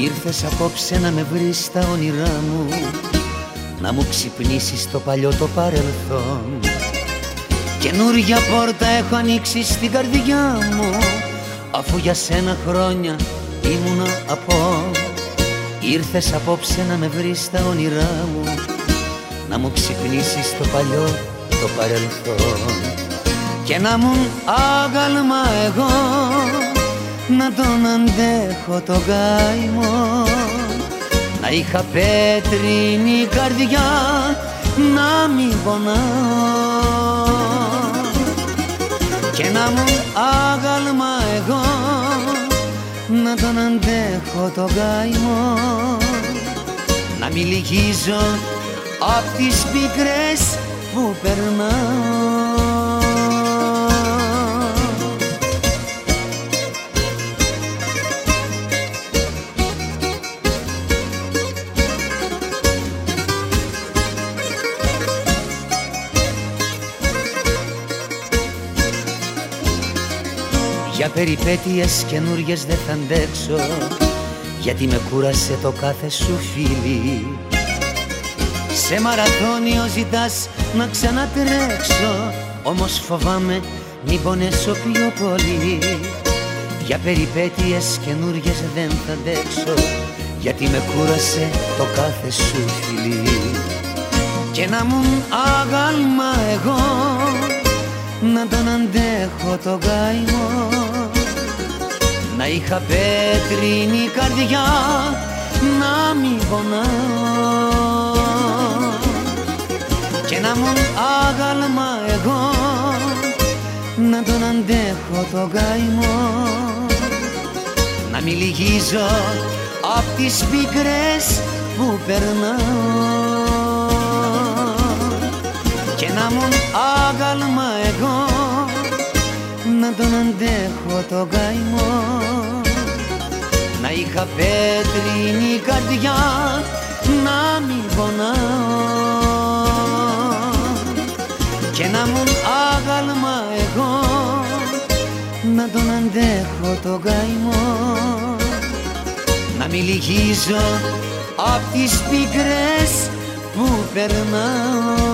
Ήρθες απόψε να με βρεις στα όνειρά μου Να μου ξυπνήσεις το παλιό το παρελθόν. Καινούρια πόρτα έχω ανοίξει στην καρδιά μου Αφού για σένα χρόνια ήμουνα από. Ήρθες απόψε να με βρεις στα όνειρά μου Να μου ξυπνήσεις το παλιό το παρελθόν. Και να μου άγαλμα εγώ να τον αντέχω το γάιμο. Να είχα πέτρινη καρδιά να μην πονάω. Και να μου άγαλμα εγώ να τον αντέχω το γάιμο. Να μην λυγίζω απ' τις πικρές που περνάω Για περιπέτειες καινούριες δεν θα αντέξω Γιατί με κούρασε το κάθε σου φίλι. Σε μαραθώνιο ζητάς να ξανατρέξω Όμως φοβάμαι μην πονέσω πιο πολύ. Για περιπέτειες καινούριες δεν θα αντέξω Γιατί με κούρασε το κάθε σου φίλι. Και να μου άγαλμα εγώ να τον αντέχω το γάιμο να είχα πέτρινη καρδιά να μην πονάω. Και να μου άγαλμα εγώ να τον αντέχω το γάιμο να μην λυγίζω απ' τις πικρές που περνάω. Και να μου άγαλμα εγώ να τον αντέχω το γαϊμό. Να είχα πέτρινη καρδιά να μην πονάω. Και να μου άγαλμα εγώ να τον αντέχω το γαϊμό. Να μην λυγίζω απ' τις πικρές που περνάω